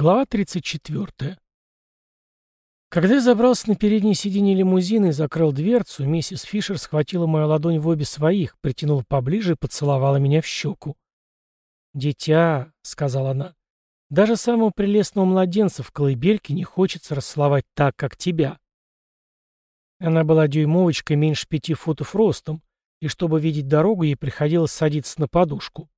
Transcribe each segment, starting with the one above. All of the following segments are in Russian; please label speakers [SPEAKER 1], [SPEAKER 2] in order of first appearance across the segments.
[SPEAKER 1] Глава 34. Когда я забрался на переднее сиденье лимузина и закрыл дверцу, миссис Фишер схватила мою ладонь в обе своих, притянула поближе и поцеловала меня в щеку. «Дитя», — сказала она, — «даже самого прелестного младенца в колыбельке не хочется расцеловать так, как тебя». Она была дюймовочкой меньше пяти футов ростом, и чтобы видеть дорогу, ей приходилось садиться на подушку.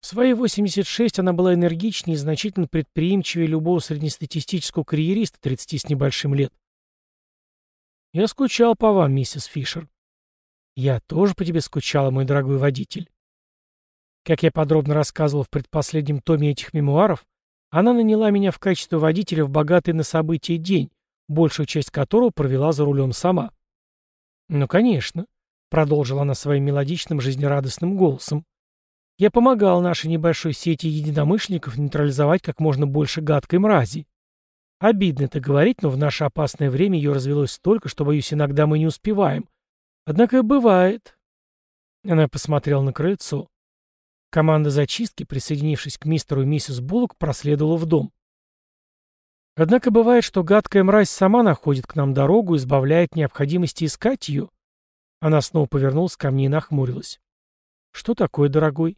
[SPEAKER 1] В свои 86 она была энергичнее и значительно предприимчивее любого среднестатистического карьериста 30 с небольшим лет. «Я скучал по вам, миссис Фишер». «Я тоже по тебе скучала, мой дорогой водитель». Как я подробно рассказывал в предпоследнем томе этих мемуаров, она наняла меня в качестве водителя в богатый на события день, большую часть которого провела за рулем сама. «Ну, конечно», — продолжила она своим мелодичным жизнерадостным голосом. Я помогал нашей небольшой сети единомышленников нейтрализовать как можно больше гадкой мрази. Обидно это говорить, но в наше опасное время ее развелось столько, что, боюсь, иногда мы не успеваем. Однако бывает. Она посмотрела на крыльцо. Команда зачистки, присоединившись к мистеру и миссис Буллок, проследовала в дом. Однако бывает, что гадкая мразь сама находит к нам дорогу и избавляет необходимости искать ее. Она снова повернулась ко мне и нахмурилась. «Что такое, дорогой?»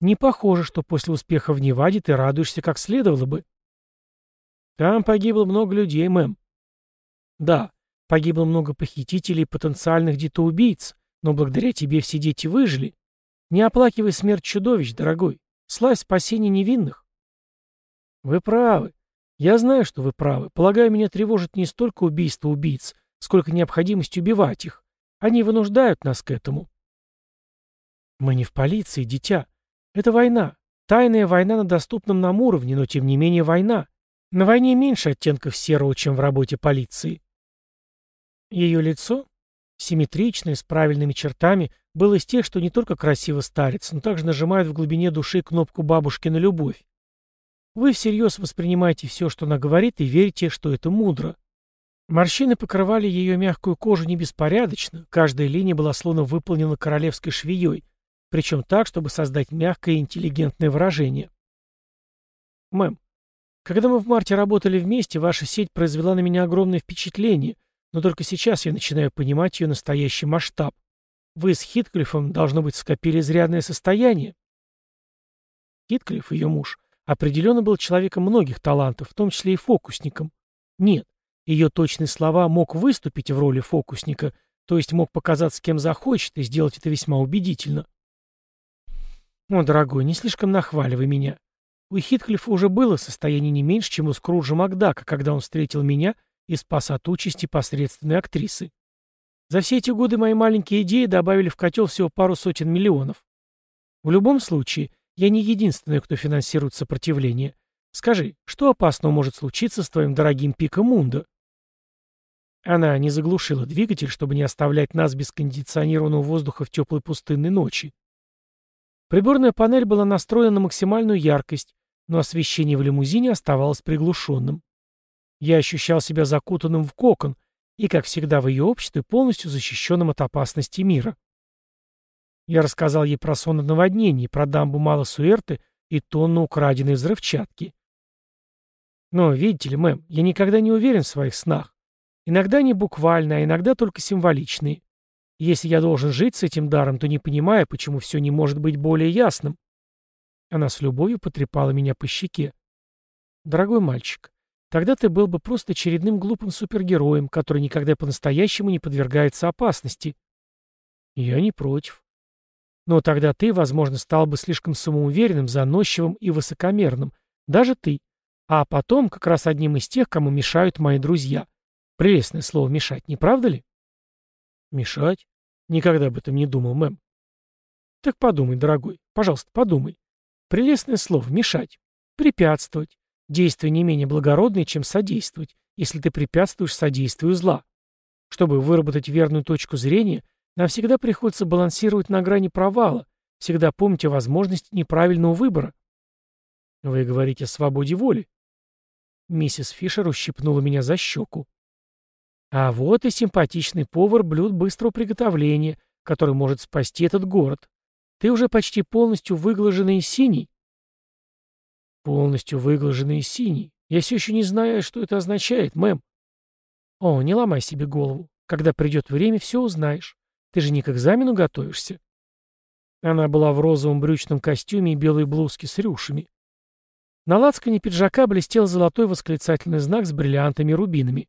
[SPEAKER 1] Не похоже, что после успеха в Неваде ты радуешься как следовало бы. Там погибло много людей, мэм. Да, погибло много похитителей и потенциальных детоубийц, но благодаря тебе все дети выжили. Не оплакивай смерть чудовищ, дорогой. Славь спасение невинных. Вы правы. Я знаю, что вы правы. Полагаю, меня тревожит не столько убийство убийц, сколько необходимость убивать их. Они вынуждают нас к этому. Мы не в полиции, дитя. Это война. Тайная война на доступном нам уровне, но тем не менее война. На войне меньше оттенков серого, чем в работе полиции. Ее лицо, симметричное, с правильными чертами, было из тех, что не только красиво старится, но также нажимают в глубине души кнопку бабушки на любовь. Вы всерьез воспринимаете все, что она говорит, и верите, что это мудро. Морщины покрывали ее мягкую кожу не беспорядочно, каждая линия была словно выполнена королевской швеей, причем так, чтобы создать мягкое и интеллигентное выражение. Мэм, когда мы в марте работали вместе, ваша сеть произвела на меня огромное впечатление, но только сейчас я начинаю понимать ее настоящий масштаб. Вы с Хитклифом, должно быть, скопили изрядное состояние. Хитклифф, ее муж, определенно был человеком многих талантов, в том числе и фокусником. Нет, ее точные слова мог выступить в роли фокусника, то есть мог показаться кем захочет и сделать это весьма убедительно. «О, дорогой, не слишком нахваливай меня. У Хитклифа уже было состояние не меньше, чем у Скруджа Макдака, когда он встретил меня и спас от участи посредственной актрисы. За все эти годы мои маленькие идеи добавили в котел всего пару сотен миллионов. В любом случае, я не единственный, кто финансирует сопротивление. Скажи, что опасного может случиться с твоим дорогим Пика Мунда?» Она не заглушила двигатель, чтобы не оставлять нас без кондиционированного воздуха в теплой пустынной ночи. Приборная панель была настроена на максимальную яркость, но освещение в лимузине оставалось приглушенным. Я ощущал себя закутанным в кокон и, как всегда в ее обществе, полностью защищенным от опасности мира. Я рассказал ей про сон наводнений, про дамбу Мала-Суэрты и тонну украденной взрывчатки. Но, видите ли, мэм, я никогда не уверен в своих снах. Иногда не буквально, а иногда только символичные. Если я должен жить с этим даром, то не понимаю, почему все не может быть более ясным. Она с любовью потрепала меня по щеке. Дорогой мальчик, тогда ты был бы просто очередным глупым супергероем, который никогда по-настоящему не подвергается опасности. Я не против. Но тогда ты, возможно, стал бы слишком самоуверенным, заносчивым и высокомерным. Даже ты. А потом как раз одним из тех, кому мешают мои друзья. Прелестное слово «мешать», не правда ли? Мешать? Никогда об этом не думал, мэм. Так подумай, дорогой. Пожалуйста, подумай. Прелестное слово «мешать». Препятствовать. Действие не менее благородное, чем содействовать, если ты препятствуешь содействию зла. Чтобы выработать верную точку зрения, нам всегда приходится балансировать на грани провала, всегда помнить о возможности неправильного выбора. Вы говорите о свободе воли. Миссис Фишер ущипнула меня за щеку. А вот и симпатичный повар блюд быстрого приготовления, который может спасти этот город. Ты уже почти полностью выглаженный синий. Полностью выглаженный синий. Я все еще не знаю, что это означает, мэм. О, не ломай себе голову. Когда придет время, все узнаешь. Ты же не к экзамену готовишься. Она была в розовом брючном костюме и белой блузке с рюшами. На лацкане пиджака блестел золотой восклицательный знак с бриллиантами и рубинами.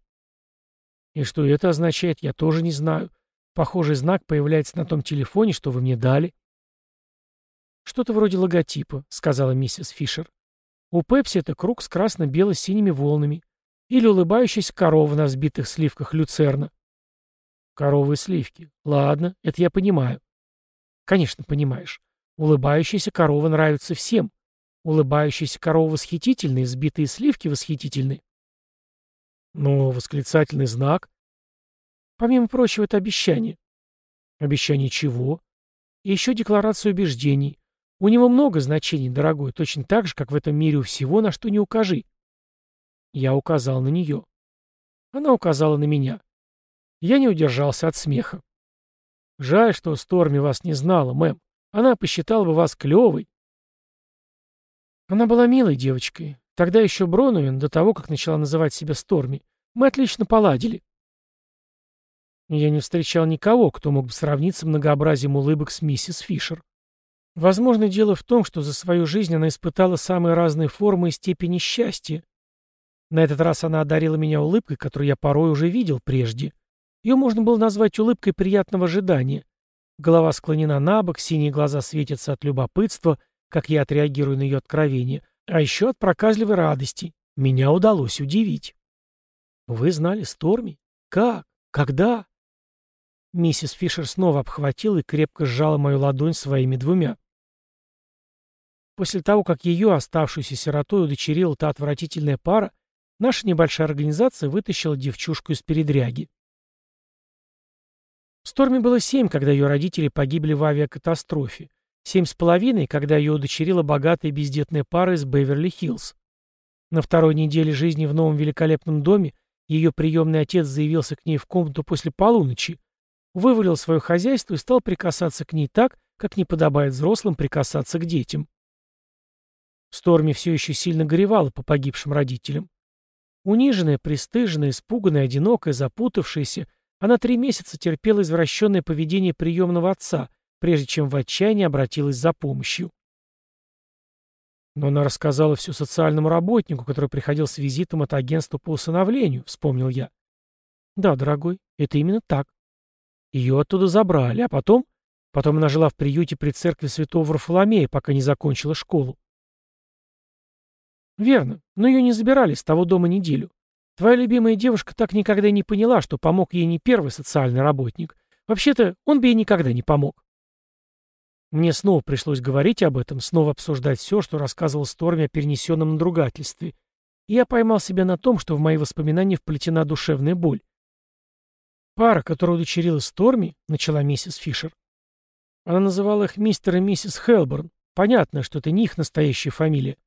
[SPEAKER 1] И что это означает, я тоже не знаю. Похожий знак появляется на том телефоне, что вы мне дали. Что-то вроде логотипа, сказала миссис Фишер. У Пепси это круг с красно-бело-синими волнами. Или улыбающаяся корова на взбитых сливках люцерна. Коровы и сливки. Ладно, это я понимаю. Конечно, понимаешь. Улыбающаяся корова нравится всем. Улыбающаяся корова восхитительны, взбитые сливки восхитительны. Но восклицательный знак... Помимо прочего, это обещание. Обещание чего? И еще декларация убеждений. У него много значений, дорогой, точно так же, как в этом мире у всего, на что не укажи. Я указал на нее. Она указала на меня. Я не удержался от смеха. Жаль, что Сторми вас не знала, мэм. Она посчитала бы вас клевой. Она была милой девочкой. Тогда еще Бронуин, до того, как начала называть себя Сторми, мы отлично поладили. Я не встречал никого, кто мог бы сравниться многообразием улыбок с миссис Фишер. Возможно, дело в том, что за свою жизнь она испытала самые разные формы и степени счастья. На этот раз она одарила меня улыбкой, которую я порой уже видел прежде. Ее можно было назвать улыбкой приятного ожидания. Голова склонена на бок, синие глаза светятся от любопытства, как я отреагирую на ее откровение, а еще от проказливой радости. Меня удалось удивить. Вы знали Сторми? Как? Когда? Миссис Фишер снова обхватила и крепко сжала мою ладонь своими двумя. После того, как ее, оставшуюся сиротой, удочерила та отвратительная пара, наша небольшая организация вытащила девчушку из передряги. Сторме было семь, когда ее родители погибли в авиакатастрофе. Семь с половиной, когда ее удочерила богатая бездетная пара из Беверли-Хиллз. На второй неделе жизни в новом великолепном доме ее приемный отец заявился к ней в комнату после полуночи, вывалил свое хозяйство и стал прикасаться к ней так, как не подобает взрослым прикасаться к детям. Сторми все еще сильно горевала по погибшим родителям. Униженная, пристыженная, испуганная, одинокая, запутавшаяся, она три месяца терпела извращенное поведение приемного отца, прежде чем в отчаянии обратилась за помощью. Но она рассказала все социальному работнику, который приходил с визитом от агентства по усыновлению, вспомнил я. Да, дорогой, это именно так. Ее оттуда забрали, а потом... Потом она жила в приюте при церкви святого Варфоломея, пока не закончила школу. Верно, но ее не забирали с того дома неделю. Твоя любимая девушка так никогда не поняла, что помог ей не первый социальный работник. Вообще-то, он бы ей никогда не помог. Мне снова пришлось говорить об этом, снова обсуждать все, что рассказывал Сторми о перенесенном надругательстве. И я поймал себя на том, что в мои воспоминания вплетена душевная боль. Пара, которую удочерила Сторми, начала миссис Фишер. Она называла их мистер и миссис Хелборн. Понятно, что это не их настоящая фамилия.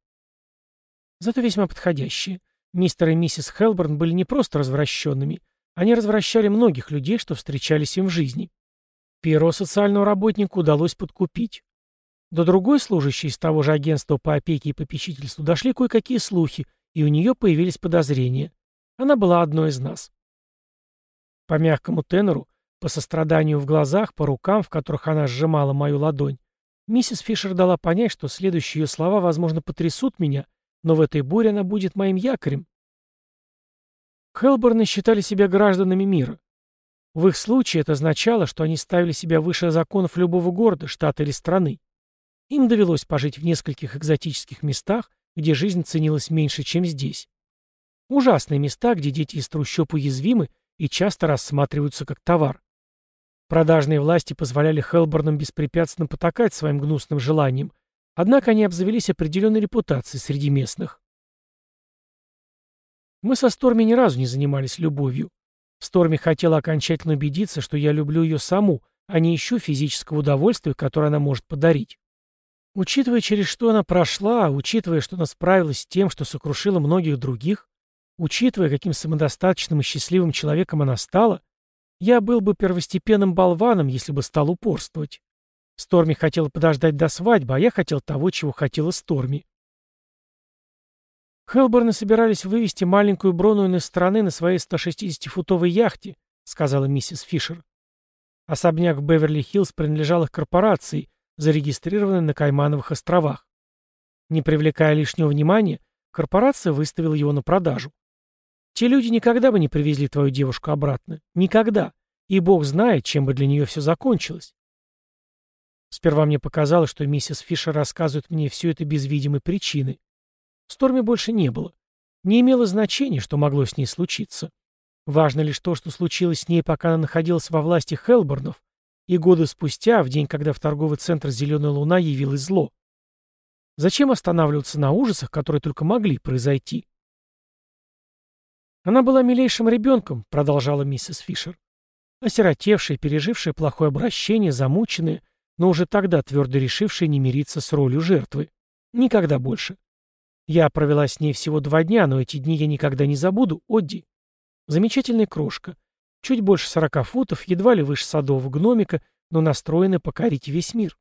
[SPEAKER 1] Зато весьма подходящие. Мистер и миссис Хелборн были не просто развращенными, они развращали многих людей, что встречались им в жизни. Первого социального работника удалось подкупить. До другой служащей из того же агентства по опеке и попечительству дошли кое-какие слухи, и у нее появились подозрения. Она была одной из нас. По мягкому тенору, по состраданию в глазах, по рукам, в которых она сжимала мою ладонь, миссис Фишер дала понять, что следующие ее слова, возможно, потрясут меня — но в этой буре она будет моим якорем. Хелборны считали себя гражданами мира. В их случае это означало, что они ставили себя выше законов любого города, штата или страны. Им довелось пожить в нескольких экзотических местах, где жизнь ценилась меньше, чем здесь. Ужасные места, где дети из трущоб уязвимы и часто рассматриваются как товар. Продажные власти позволяли Хелборнам беспрепятственно потакать своим гнусным желаниям, Однако они обзавелись определенной репутацией среди местных. Мы со Сторми ни разу не занимались любовью. Сторми хотела окончательно убедиться, что я люблю ее саму, а не ищу физического удовольствия, которое она может подарить. Учитывая, через что она прошла, учитывая, что она справилась с тем, что сокрушила многих других, учитывая, каким самодостаточным и счастливым человеком она стала, я был бы первостепенным болваном, если бы стал упорствовать. Сторми хотела подождать до свадьбы, а я хотел того, чего хотела Сторми. Хелборны собирались вывести маленькую Бронуэн из страны на своей 160-футовой яхте, сказала миссис Фишер. Особняк в Беверли-Хиллз принадлежал их корпорации, зарегистрированной на Каймановых островах. Не привлекая лишнего внимания, корпорация выставила его на продажу. Те люди никогда бы не привезли твою девушку обратно. Никогда. И бог знает, чем бы для нее все закончилось. Сперва мне показалось, что миссис Фишер рассказывает мне все это без видимой причины. Сторми больше не было. Не имело значения, что могло с ней случиться. Важно лишь то, что случилось с ней, пока она находилась во власти Хелборнов, и годы спустя, в день, когда в торговый центр «Зеленая луна» явилось зло. Зачем останавливаться на ужасах, которые только могли произойти? Она была милейшим ребенком, продолжала миссис Фишер. Осиротевшая, пережившая плохое обращение, замученная, но уже тогда твердо решившая не мириться с ролью жертвы. Никогда больше. Я провела с ней всего два дня, но эти дни я никогда не забуду, Одди. Замечательная крошка. Чуть больше сорока футов, едва ли выше садового гномика, но настроена покорить весь мир.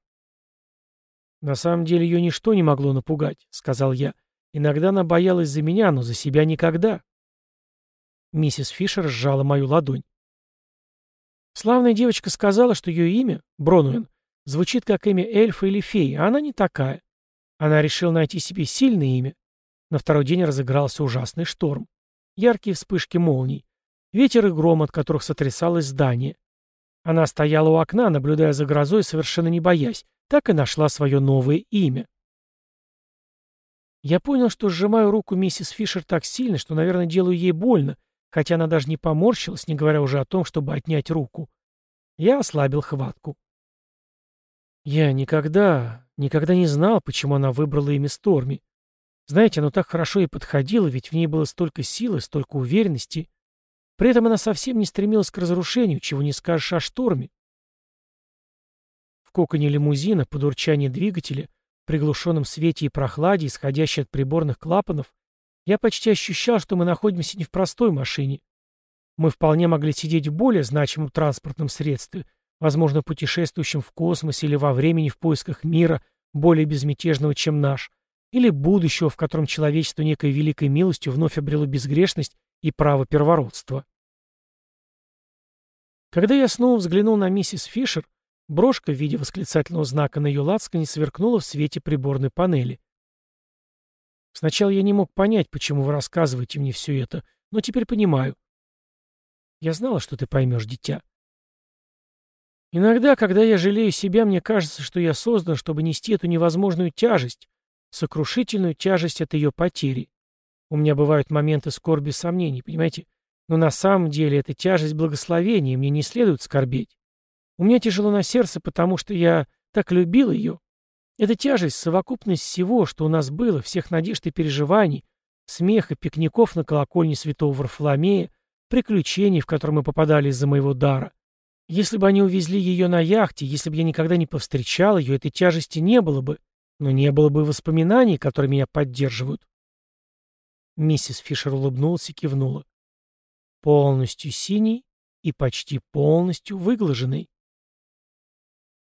[SPEAKER 1] «На самом деле ее ничто не могло напугать», — сказал я. «Иногда она боялась за меня, но за себя никогда». Миссис Фишер сжала мою ладонь. Славная девочка сказала, что ее имя, Бронуэн, звучит как имя эльфа или феи, а она не такая. Она решила найти себе сильное имя. На второй день разыгрался ужасный шторм. Яркие вспышки молний. Ветер и гром, от которых сотрясалось здание. Она стояла у окна, наблюдая за грозой, совершенно не боясь, так и нашла свое новое имя. Я понял, что сжимаю руку миссис Фишер так сильно, что, наверное, делаю ей больно, хотя она даже не поморщилась, не говоря уже о том, чтобы отнять руку. Я ослабил хватку. Я никогда, никогда не знал, почему она выбрала имя Сторми. Знаете, оно так хорошо и подходило, ведь в ней было столько силы, столько уверенности. При этом она совсем не стремилась к разрушению, чего не скажешь о шторме. В коконе лимузина, под урчание двигателя, приглушенном свете и прохладе, исходящей от приборных клапанов, я почти ощущал, что мы находимся не в простой машине. Мы вполне могли сидеть в более значимом транспортном средстве, возможно, путешествующем в космосе или во времени в поисках мира, более безмятежного, чем наш, или будущего, в котором человечество некой великой милостью вновь обрело безгрешность и право первородства. Когда я снова взглянул на миссис Фишер, брошка в виде восклицательного знака на ее лацкане сверкнула в свете приборной панели. Сначала я не мог понять, почему вы рассказываете мне все это, но теперь понимаю. Я знала, что ты поймешь, дитя. Иногда, когда я жалею себя, мне кажется, что я создан, чтобы нести эту невозможную тяжесть, сокрушительную тяжесть от ее потери. У меня бывают моменты скорби и сомнений, понимаете? Но на самом деле это тяжесть благословения, мне не следует скорбеть. У меня тяжело на сердце, потому что я так любил ее. Это тяжесть, совокупность всего, что у нас было, всех надежд и переживаний, смеха, пикников на колокольне святого Варфоломея, приключений, в которые мы попадали из-за моего дара. Если бы они увезли ее на яхте, если бы я никогда не повстречал ее, этой тяжести не было бы но не было бы воспоминаний, которые меня поддерживают. Миссис Фишер улыбнулась и кивнула. Полностью синий и почти полностью выглаженный.